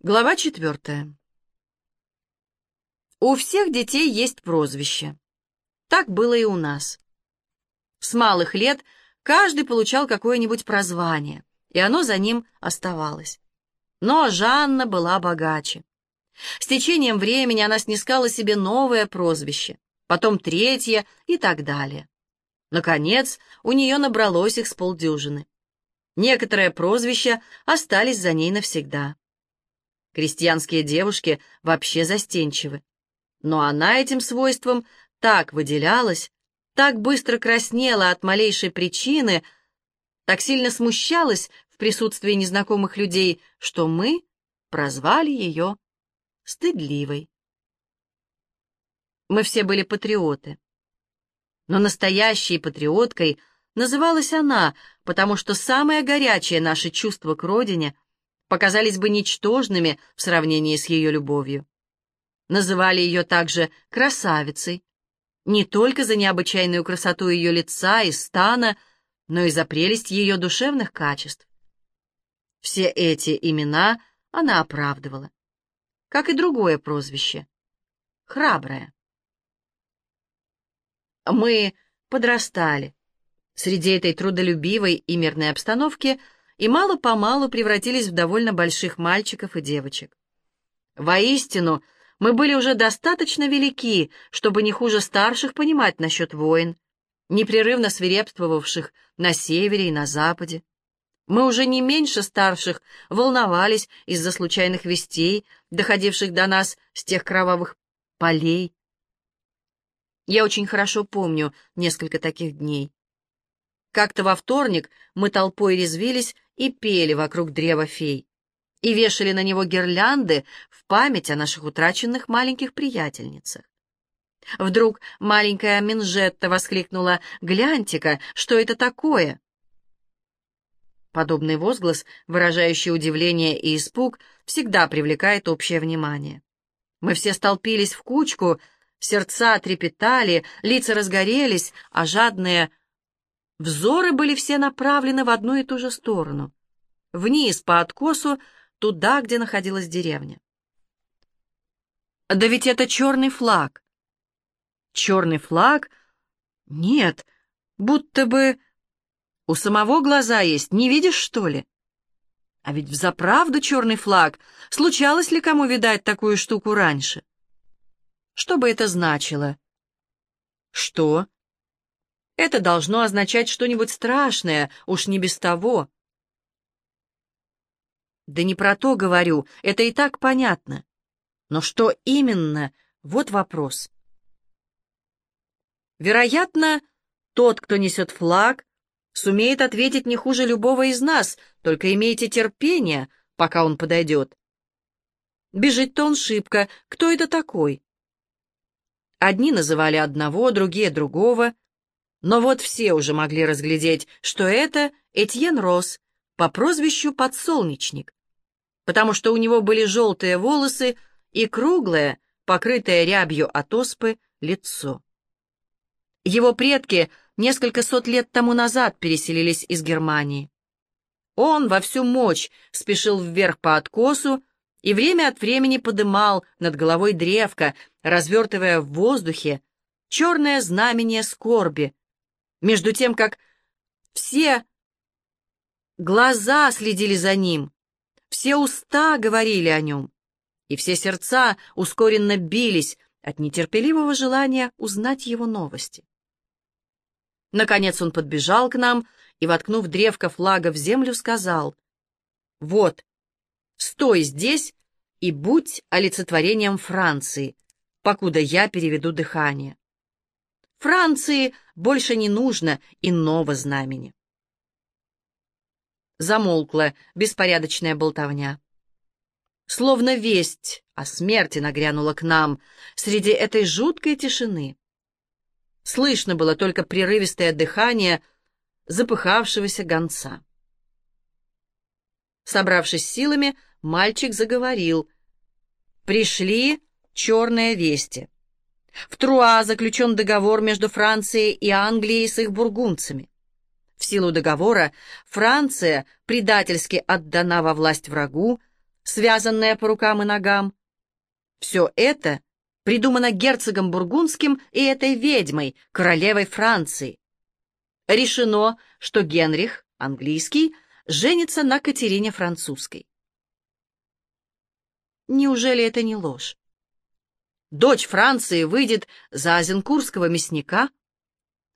Глава четвертая. У всех детей есть прозвище. Так было и у нас. С малых лет каждый получал какое-нибудь прозвание, и оно за ним оставалось. Но Жанна была богаче. С течением времени она снискала себе новое прозвище, потом третье и так далее. Наконец, у нее набралось их с полдюжины. Некоторые прозвища остались за ней навсегда. Крестьянские девушки вообще застенчивы. Но она этим свойством так выделялась, так быстро краснела от малейшей причины, так сильно смущалась в присутствии незнакомых людей, что мы прозвали ее стыдливой. Мы все были патриоты. Но настоящей патриоткой называлась она, потому что самое горячее наше чувство к родине — показались бы ничтожными в сравнении с ее любовью. Называли ее также красавицей, не только за необычайную красоту ее лица и стана, но и за прелесть ее душевных качеств. Все эти имена она оправдывала, как и другое прозвище — храбрая. Мы подрастали. Среди этой трудолюбивой и мирной обстановки — и мало-помалу превратились в довольно больших мальчиков и девочек. Воистину, мы были уже достаточно велики, чтобы не хуже старших понимать насчет войн, непрерывно свирепствовавших на севере и на западе. Мы уже не меньше старших волновались из-за случайных вестей, доходивших до нас с тех кровавых полей. Я очень хорошо помню несколько таких дней. Как-то во вторник мы толпой резвились и пели вокруг древа фей, и вешали на него гирлянды в память о наших утраченных маленьких приятельницах. Вдруг маленькая Минжетта воскликнула «Гляньте-ка, что это такое?» Подобный возглас, выражающий удивление и испуг, всегда привлекает общее внимание. Мы все столпились в кучку, сердца трепетали, лица разгорелись, а жадные Взоры были все направлены в одну и ту же сторону. Вниз, по откосу, туда, где находилась деревня. Да ведь это черный флаг. Черный флаг? Нет, будто бы... У самого глаза есть, не видишь, что ли? А ведь взаправду черный флаг. Случалось ли кому видать такую штуку раньше? Что бы это значило? Что? Это должно означать что-нибудь страшное, уж не без того. Да не про то говорю, это и так понятно. Но что именно, вот вопрос. Вероятно, тот, кто несет флаг, сумеет ответить не хуже любого из нас, только имейте терпение, пока он подойдет. Бежит-то он шибко, кто это такой? Одни называли одного, другие другого — но вот все уже могли разглядеть, что это Этьен Рос по прозвищу Подсолнечник, потому что у него были желтые волосы и круглое, покрытое рябью от оспы, лицо. Его предки несколько сот лет тому назад переселились из Германии. Он во всю мощь спешил вверх по откосу и время от времени подымал над головой древко, развертывая в воздухе черное знамение скорби, между тем, как все глаза следили за ним, все уста говорили о нем, и все сердца ускоренно бились от нетерпеливого желания узнать его новости. Наконец он подбежал к нам и, воткнув древко флага в землю, сказал, «Вот, стой здесь и будь олицетворением Франции, покуда я переведу дыхание». Франции больше не нужно иного знамени. Замолкла беспорядочная болтовня. Словно весть о смерти нагрянула к нам среди этой жуткой тишины. Слышно было только прерывистое дыхание запыхавшегося гонца. Собравшись силами, мальчик заговорил. «Пришли черные вести». В Труа заключен договор между Францией и Англией с их бургунцами. В силу договора Франция предательски отдана во власть врагу, связанная по рукам и ногам. Все это придумано герцогом Бургундским и этой ведьмой, королевой Франции. Решено, что Генрих, английский, женится на Катерине Французской. Неужели это не ложь? Дочь Франции выйдет за азенкурского мясника?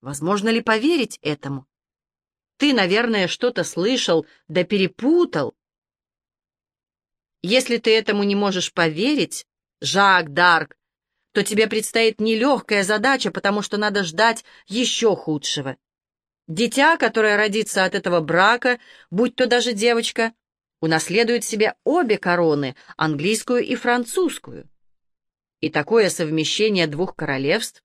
Возможно ли поверить этому? Ты, наверное, что-то слышал, да перепутал. Если ты этому не можешь поверить, Жак Дарк, то тебе предстоит нелегкая задача, потому что надо ждать еще худшего. Дитя, которое родится от этого брака, будь то даже девочка, унаследует себе обе короны, английскую и французскую. И такое совмещение двух королевств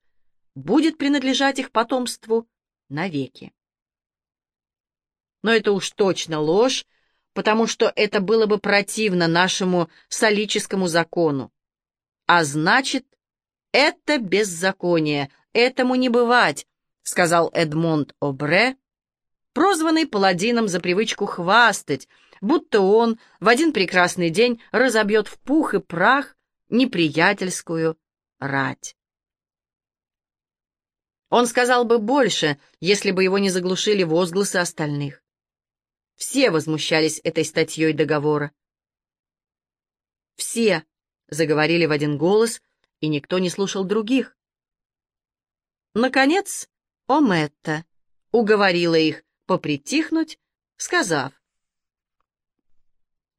будет принадлежать их потомству навеки. Но это уж точно ложь, потому что это было бы противно нашему солическому закону. А значит, это беззаконие, этому не бывать, сказал Эдмонд Обре, прозванный паладином за привычку хвастать, будто он в один прекрасный день разобьет в пух и прах неприятельскую рать. Он сказал бы больше, если бы его не заглушили возгласы остальных. Все возмущались этой статьей договора. Все заговорили в один голос, и никто не слушал других. Наконец, Ометта уговорила их попритихнуть, сказав,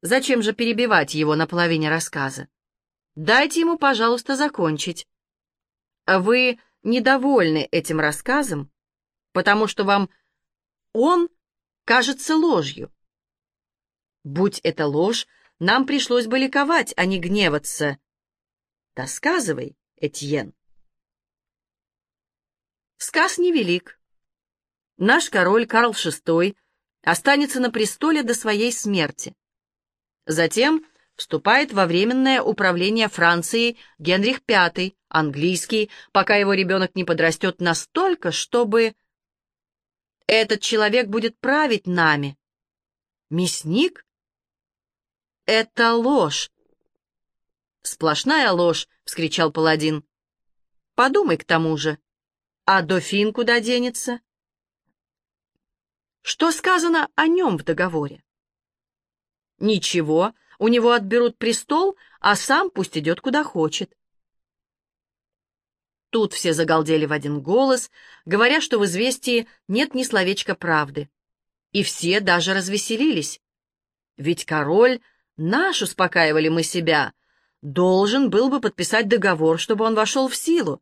«Зачем же перебивать его на половине рассказа? Дайте ему, пожалуйста, закончить. Вы недовольны этим рассказом, потому что вам он кажется ложью. Будь это ложь, нам пришлось бы ликовать, а не гневаться. Да сказывай, Этьен. Сказ невелик. Наш король Карл VI останется на престоле до своей смерти. Затем вступает во временное управление Францией Генрих V, английский, пока его ребенок не подрастет настолько, чтобы этот человек будет править нами. Мясник? Это ложь. Сплошная ложь, — вскричал паладин. Подумай к тому же. А дофин куда денется? Что сказано о нем в договоре? Ничего, у него отберут престол, а сам пусть идет куда хочет. Тут все загалдели в один голос, говоря, что в известии нет ни словечка правды. И все даже развеселились. Ведь король, наш, успокаивали мы себя, должен был бы подписать договор, чтобы он вошел в силу.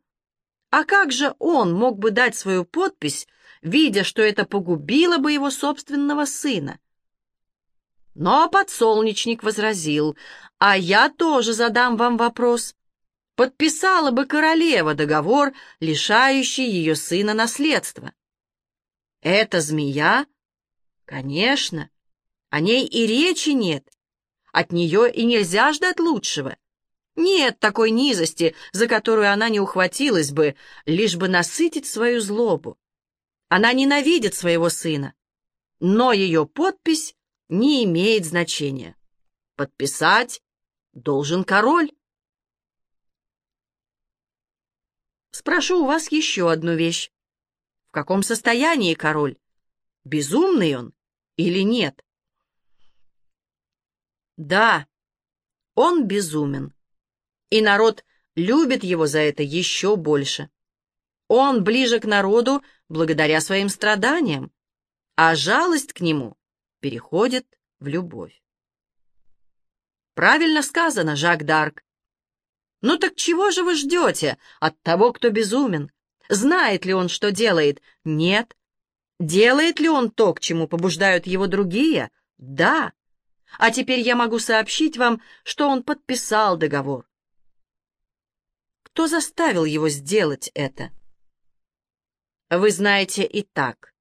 А как же он мог бы дать свою подпись, видя, что это погубило бы его собственного сына? Но подсолнечник возразил, а я тоже задам вам вопрос подписала бы королева договор, лишающий ее сына наследства. Это змея? Конечно. О ней и речи нет. От нее и нельзя ждать лучшего. Нет такой низости, за которую она не ухватилась бы, лишь бы насытить свою злобу. Она ненавидит своего сына, но ее подпись не имеет значения. Подписать должен король. Спрошу у вас еще одну вещь. В каком состоянии король? Безумный он или нет? Да, он безумен. И народ любит его за это еще больше. Он ближе к народу благодаря своим страданиям, а жалость к нему переходит в любовь. Правильно сказано, Жак Д'Арк. Ну так чего же вы ждете от того, кто безумен? Знает ли он, что делает? Нет. Делает ли он то, к чему побуждают его другие? Да. А теперь я могу сообщить вам, что он подписал договор. Кто заставил его сделать это? Вы знаете и так.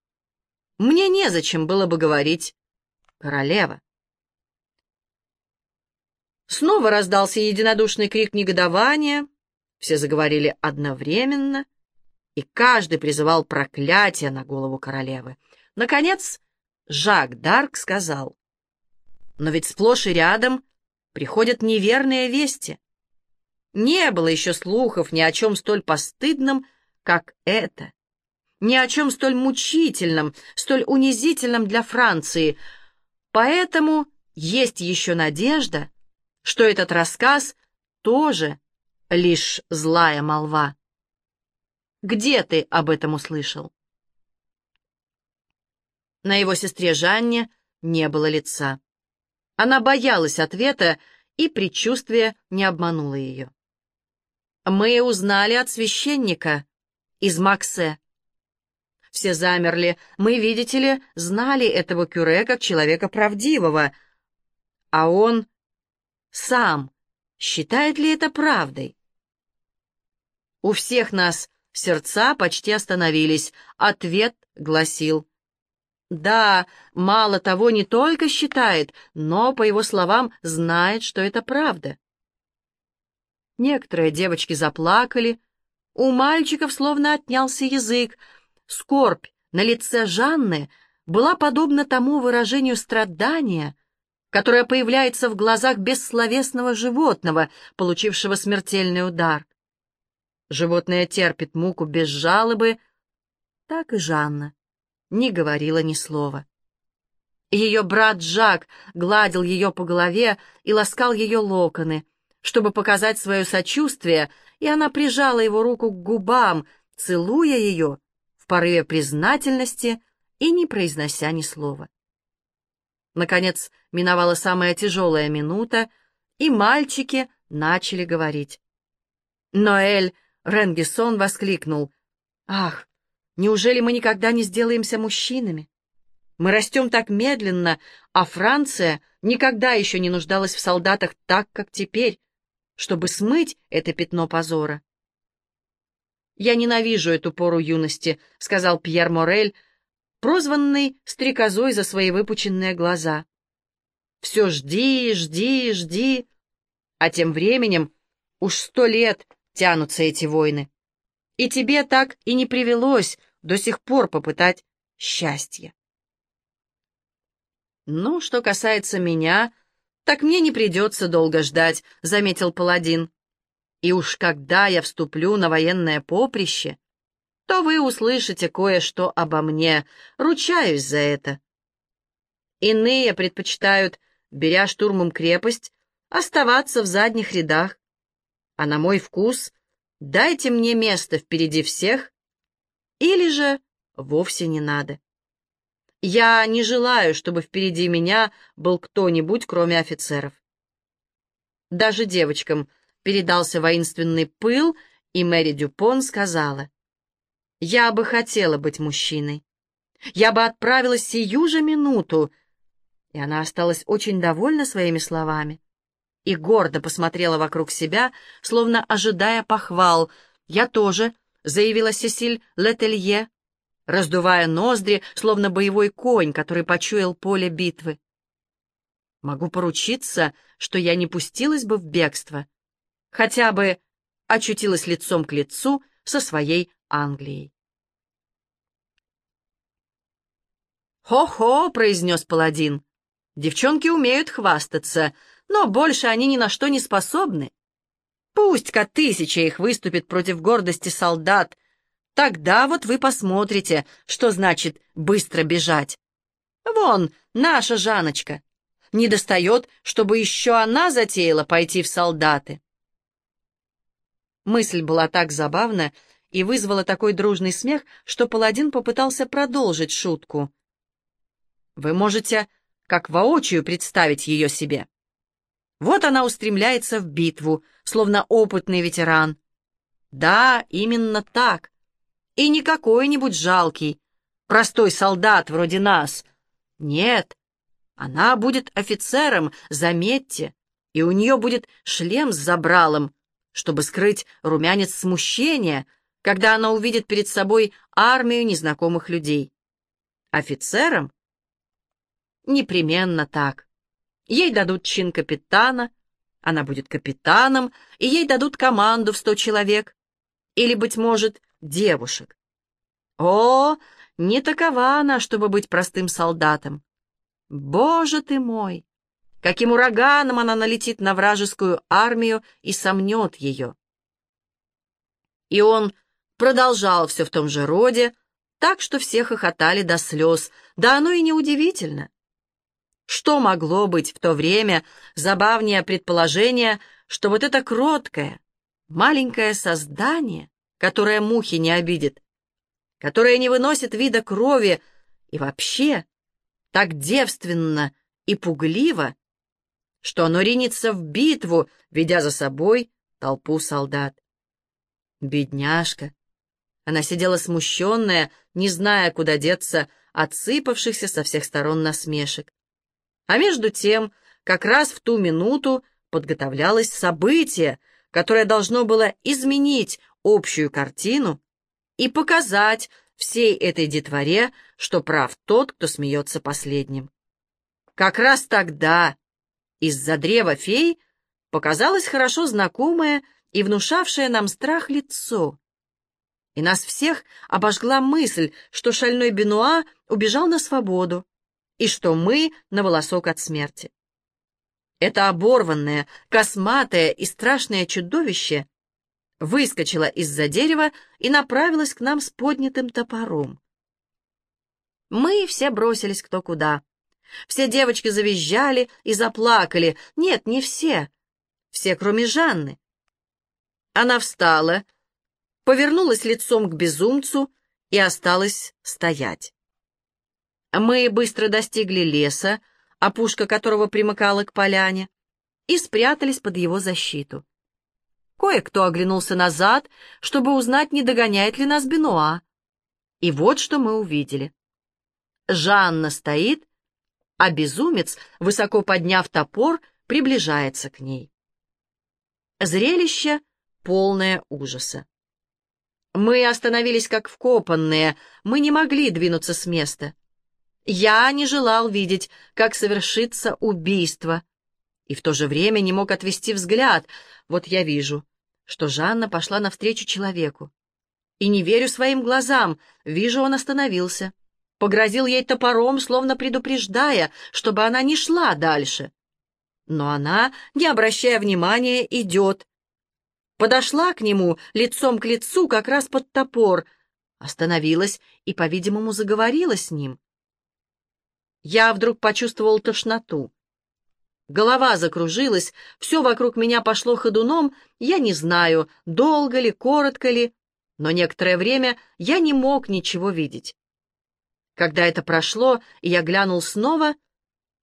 Мне незачем было бы говорить «королева». Снова раздался единодушный крик негодования, все заговорили одновременно, и каждый призывал проклятие на голову королевы. Наконец, Жак Дарк сказал, «Но ведь сплошь и рядом приходят неверные вести. Не было еще слухов ни о чем столь постыдном, как это, ни о чем столь мучительном, столь унизительном для Франции. Поэтому есть еще надежда, что этот рассказ тоже лишь злая молва. Где ты об этом услышал? На его сестре Жанне не было лица. Она боялась ответа, и предчувствие не обмануло ее. «Мы узнали от священника из Максе». Все замерли. Мы, видите ли, знали этого Кюре как человека правдивого. А он сам считает ли это правдой? У всех нас сердца почти остановились. Ответ гласил да, мало того, не только считает, но, по его словам, знает, что это правда. Некоторые девочки заплакали, у мальчиков словно отнялся язык. Скорбь на лице Жанны была подобна тому выражению страдания, которое появляется в глазах бессловесного животного, получившего смертельный удар. Животное терпит муку без жалобы, так и Жанна не говорила ни слова. Ее брат Жак гладил ее по голове и ласкал ее локоны, чтобы показать свое сочувствие, и она прижала его руку к губам, целуя ее в порыве признательности и не произнося ни слова. Наконец миновала самая тяжелая минута, и мальчики начали говорить. Ноэль Ренгисон воскликнул. «Ах, Неужели мы никогда не сделаемся мужчинами? Мы растем так медленно, а Франция никогда еще не нуждалась в солдатах так, как теперь, чтобы смыть это пятно позора. «Я ненавижу эту пору юности», — сказал Пьер Морель, прозванный стрекозой за свои выпученные глаза. «Все жди, жди, жди, а тем временем уж сто лет тянутся эти войны. И тебе так и не привелось до сих пор попытать счастье. «Ну, что касается меня, так мне не придется долго ждать», — заметил паладин. «И уж когда я вступлю на военное поприще, то вы услышите кое-что обо мне, ручаюсь за это». Иные предпочитают, беря штурмом крепость, оставаться в задних рядах. А на мой вкус, дайте мне место впереди всех или же вовсе не надо. Я не желаю, чтобы впереди меня был кто-нибудь, кроме офицеров. Даже девочкам передался воинственный пыл, и Мэри Дюпон сказала, «Я бы хотела быть мужчиной. Я бы отправилась сию же минуту». И она осталась очень довольна своими словами и гордо посмотрела вокруг себя, словно ожидая похвал. «Я тоже заявила Сесиль Летелье, раздувая ноздри, словно боевой конь, который почуял поле битвы. Могу поручиться, что я не пустилась бы в бегство, хотя бы очутилась лицом к лицу со своей Англией. «Хо-хо!» — произнес паладин. «Девчонки умеют хвастаться, но больше они ни на что не способны. Пусть-ка тысяча их выступит против гордости солдат. Тогда вот вы посмотрите, что значит быстро бежать. Вон, наша Жаночка. Не достает, чтобы еще она затеяла пойти в солдаты. Мысль была так забавна и вызвала такой дружный смех, что паладин попытался продолжить шутку. Вы можете как воочию представить ее себе. Вот она устремляется в битву, словно опытный ветеран. Да, именно так. И не какой-нибудь жалкий, простой солдат вроде нас. Нет, она будет офицером, заметьте, и у нее будет шлем с забралом, чтобы скрыть румянец смущения, когда она увидит перед собой армию незнакомых людей. Офицером? Непременно так. Ей дадут чин капитана, она будет капитаном, и ей дадут команду в сто человек. Или, быть может, девушек. О, не такова она, чтобы быть простым солдатом. Боже ты мой! Каким ураганом она налетит на вражескую армию и сомнет ее. И он продолжал все в том же роде, так что все хохотали до слез, да оно и неудивительно. Что могло быть в то время забавнее предположение, что вот это кроткое, маленькое создание, которое мухи не обидит, которое не выносит вида крови и вообще так девственно и пугливо, что оно ринется в битву, ведя за собой толпу солдат. Бедняжка! Она сидела смущенная, не зная, куда деться от сыпавшихся со всех сторон насмешек. А между тем, как раз в ту минуту подготовлялось событие, которое должно было изменить общую картину и показать всей этой детворе, что прав тот, кто смеется последним. Как раз тогда из-за древа фей показалось хорошо знакомое и внушавшее нам страх лицо. И нас всех обожгла мысль, что шальной Бенуа убежал на свободу, и что мы на волосок от смерти. Это оборванное, косматое и страшное чудовище выскочила из-за дерева и направилась к нам с поднятым топором. Мы все бросились кто куда. Все девочки завизжали и заплакали. Нет, не все. Все, кроме Жанны. Она встала, повернулась лицом к безумцу и осталась стоять. Мы быстро достигли леса, опушка которого примыкала к поляне, и спрятались под его защиту. Кое-кто оглянулся назад, чтобы узнать, не догоняет ли нас Бенуа. И вот что мы увидели. Жанна стоит, а безумец, высоко подняв топор, приближается к ней. Зрелище полное ужаса. Мы остановились как вкопанные, мы не могли двинуться с места. Я не желал видеть, как совершится убийство, и в то же время не мог отвести взгляд. Вот я вижу, что Жанна пошла навстречу человеку. И не верю своим глазам, вижу, он остановился. Погрозил ей топором, словно предупреждая, чтобы она не шла дальше. Но она, не обращая внимания, идет. Подошла к нему лицом к лицу, как раз под топор, остановилась и, по-видимому, заговорила с ним. Я вдруг почувствовал тошноту. Голова закружилась, все вокруг меня пошло ходуном, я не знаю, долго ли, коротко ли, но некоторое время я не мог ничего видеть. Когда это прошло, и я глянул снова,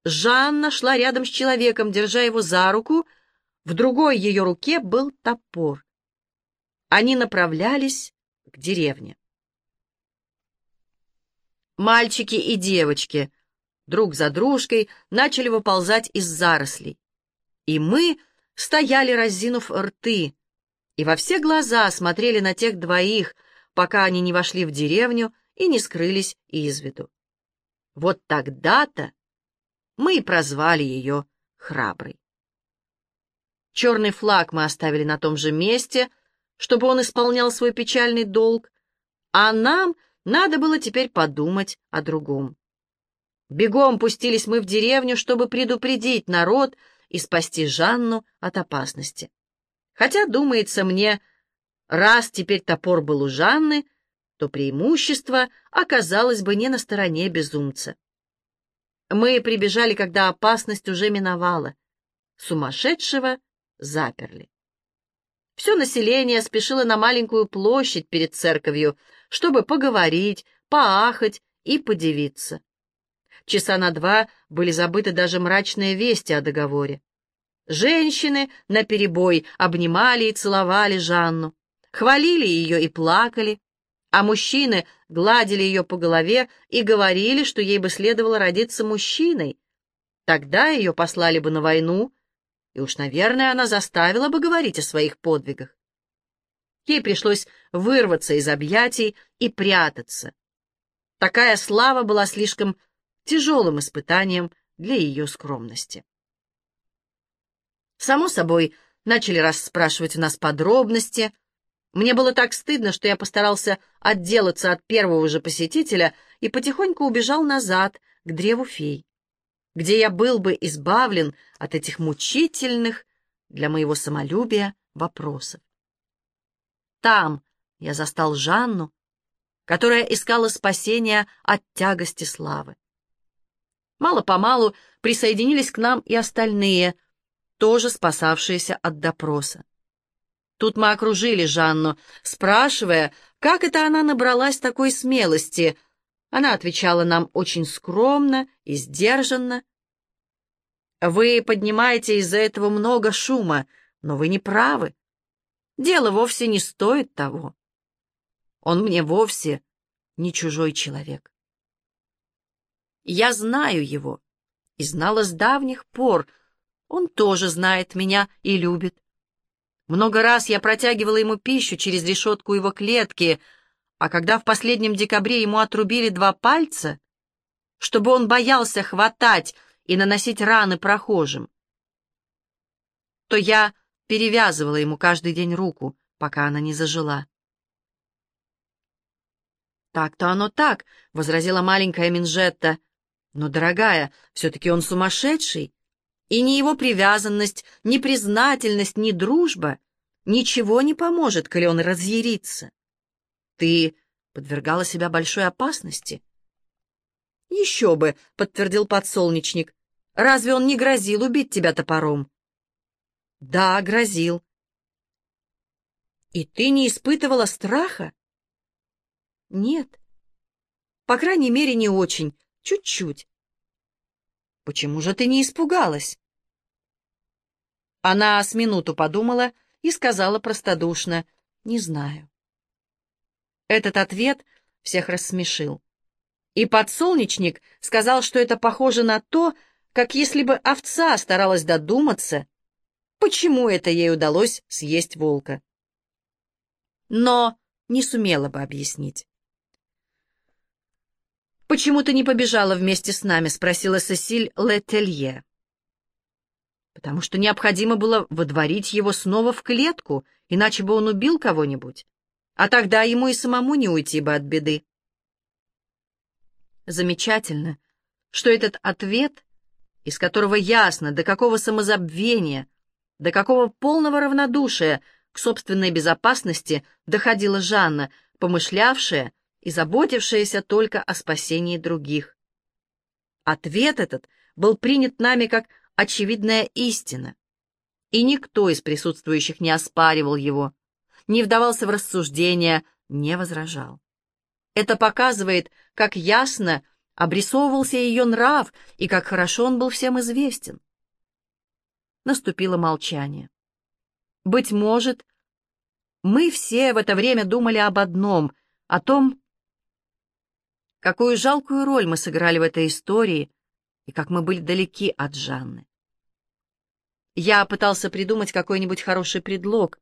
Жанна шла рядом с человеком, держа его за руку, в другой ее руке был топор. Они направлялись к деревне. Мальчики и девочки — друг за дружкой начали выползать из зарослей. И мы стояли, разинув рты, и во все глаза смотрели на тех двоих, пока они не вошли в деревню и не скрылись из виду. Вот тогда-то мы и прозвали ее храброй. Черный флаг мы оставили на том же месте, чтобы он исполнял свой печальный долг, а нам надо было теперь подумать о другом. Бегом пустились мы в деревню, чтобы предупредить народ и спасти Жанну от опасности. Хотя, думается мне, раз теперь топор был у Жанны, то преимущество оказалось бы не на стороне безумца. Мы прибежали, когда опасность уже миновала. Сумасшедшего заперли. Все население спешило на маленькую площадь перед церковью, чтобы поговорить, поахать и подивиться. Часа на два были забыты даже мрачные вести о договоре. Женщины наперебой обнимали и целовали Жанну, хвалили ее и плакали, а мужчины гладили ее по голове и говорили, что ей бы следовало родиться мужчиной. Тогда ее послали бы на войну, и уж, наверное, она заставила бы говорить о своих подвигах. Ей пришлось вырваться из объятий и прятаться. Такая слава была слишком тяжелым испытанием для ее скромности. Само собой, начали расспрашивать у нас подробности. Мне было так стыдно, что я постарался отделаться от первого же посетителя и потихоньку убежал назад, к древу фей. где я был бы избавлен от этих мучительных для моего самолюбия вопросов. Там я застал Жанну, которая искала спасения от тягости славы. Мало-помалу присоединились к нам и остальные, тоже спасавшиеся от допроса. Тут мы окружили Жанну, спрашивая, как это она набралась такой смелости. Она отвечала нам очень скромно и сдержанно. «Вы поднимаете из-за этого много шума, но вы не правы. Дело вовсе не стоит того. Он мне вовсе не чужой человек. Я знаю его и знала с давних пор. Он тоже знает меня и любит. Много раз я протягивала ему пищу через решетку его клетки, а когда в последнем декабре ему отрубили два пальца, чтобы он боялся хватать и наносить раны прохожим, то я перевязывала ему каждый день руку, пока она не зажила. «Так-то оно так», — возразила маленькая Минжетта. «Но, дорогая, все-таки он сумасшедший. И ни его привязанность, ни признательность, ни дружба ничего не поможет, коли он разъярится. Ты подвергала себя большой опасности». «Еще бы», — подтвердил подсолнечник. «Разве он не грозил убить тебя топором?» «Да, грозил». «И ты не испытывала страха?» Нет. По крайней мере, не очень. Чуть-чуть. Почему же ты не испугалась? Она с минуту подумала и сказала простодушно, «Не знаю». Этот ответ всех рассмешил. И подсолнечник сказал, что это похоже на то, как если бы овца старалась додуматься, почему это ей удалось съесть волка. Но не сумела бы объяснить. «Почему ты не побежала вместе с нами?» — спросила Сесиль Летелье. «Потому что необходимо было водворить его снова в клетку, иначе бы он убил кого-нибудь, а тогда ему и самому не уйти бы от беды». Замечательно, что этот ответ, из которого ясно, до какого самозабвения, до какого полного равнодушия к собственной безопасности доходила Жанна, помышлявшая, и заботившаяся только о спасении других. Ответ этот был принят нами как очевидная истина, и никто из присутствующих не оспаривал его, не вдавался в рассуждения, не возражал. Это показывает, как ясно обрисовывался ее нрав и как хорошо он был всем известен. Наступило молчание. Быть может, мы все в это время думали об одном, о том, Какую жалкую роль мы сыграли в этой истории, и как мы были далеки от Жанны. Я пытался придумать какой-нибудь хороший предлог,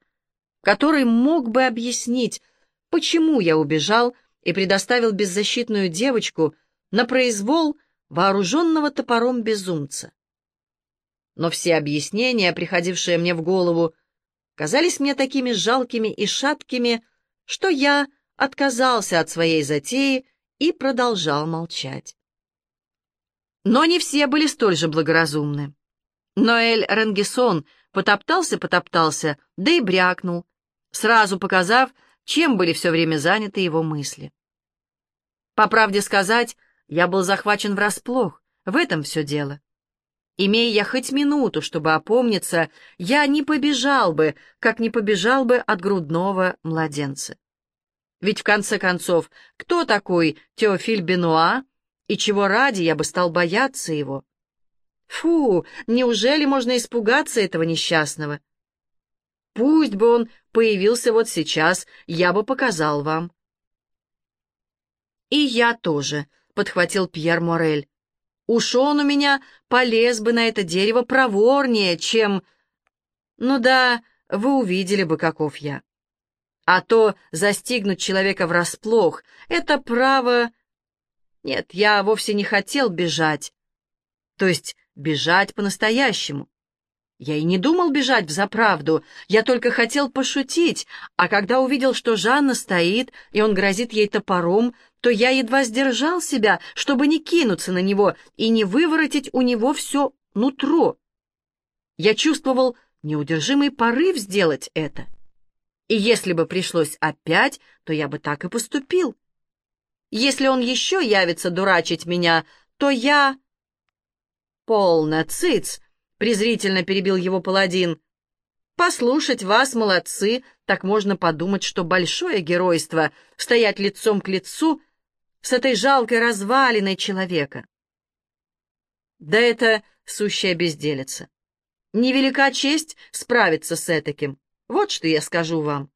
который мог бы объяснить, почему я убежал и предоставил беззащитную девочку на произвол вооруженного топором безумца. Но все объяснения, приходившие мне в голову, казались мне такими жалкими и шаткими, что я отказался от своей затеи и продолжал молчать. Но не все были столь же благоразумны. Ноэль Ренгисон потоптался-потоптался, да и брякнул, сразу показав, чем были все время заняты его мысли. По правде сказать, я был захвачен врасплох, в этом все дело. Имея я хоть минуту, чтобы опомниться, я не побежал бы, как не побежал бы от грудного младенца. Ведь, в конце концов, кто такой Теофиль Бенуа, и чего ради я бы стал бояться его? Фу, неужели можно испугаться этого несчастного? Пусть бы он появился вот сейчас, я бы показал вам. И я тоже, — подхватил Пьер Морель. Уж он у меня полез бы на это дерево проворнее, чем... Ну да, вы увидели бы, каков я. А то застигнуть человека врасплох — это право... Нет, я вовсе не хотел бежать. То есть бежать по-настоящему. Я и не думал бежать в заправду, я только хотел пошутить, а когда увидел, что Жанна стоит, и он грозит ей топором, то я едва сдержал себя, чтобы не кинуться на него и не выворотить у него все нутро. Я чувствовал неудержимый порыв сделать это. И если бы пришлось опять, то я бы так и поступил. Если он еще явится дурачить меня, то я... Полно, цыц! презрительно перебил его паладин. «Послушать вас, молодцы, так можно подумать, что большое геройство — стоять лицом к лицу с этой жалкой развалиной человека». Да это сущая безделица. Невелика честь справиться с этаким. Вот что я скажу вам.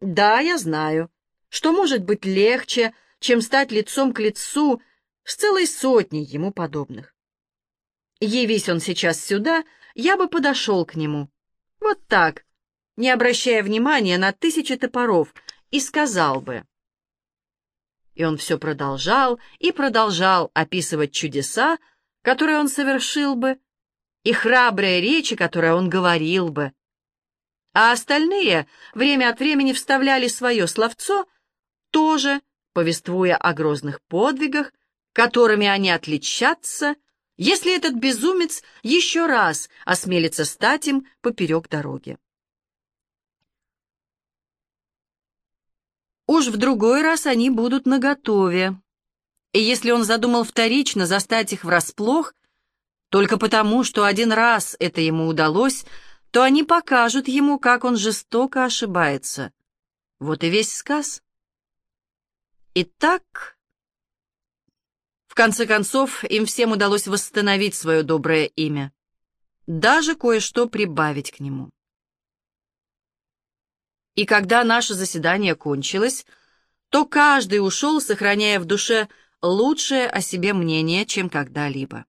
Да, я знаю, что может быть легче, чем стать лицом к лицу с целой сотней ему подобных. Явись он сейчас сюда, я бы подошел к нему. Вот так, не обращая внимания на тысячи топоров, и сказал бы. И он все продолжал и продолжал описывать чудеса, которые он совершил бы, и храбрые речи, которые он говорил бы. А остальные время от времени вставляли свое словцо, тоже повествуя о грозных подвигах, которыми они отличатся — если этот безумец еще раз осмелится стать им поперек дороги. Уж в другой раз они будут наготове. И если он задумал вторично застать их врасплох, только потому, что один раз это ему удалось, то они покажут ему, как он жестоко ошибается. Вот и весь сказ. Итак, в конце концов, им всем удалось восстановить свое доброе имя, даже кое-что прибавить к нему. И когда наше заседание кончилось, то каждый ушел, сохраняя в душе лучшее о себе мнение, чем когда-либо.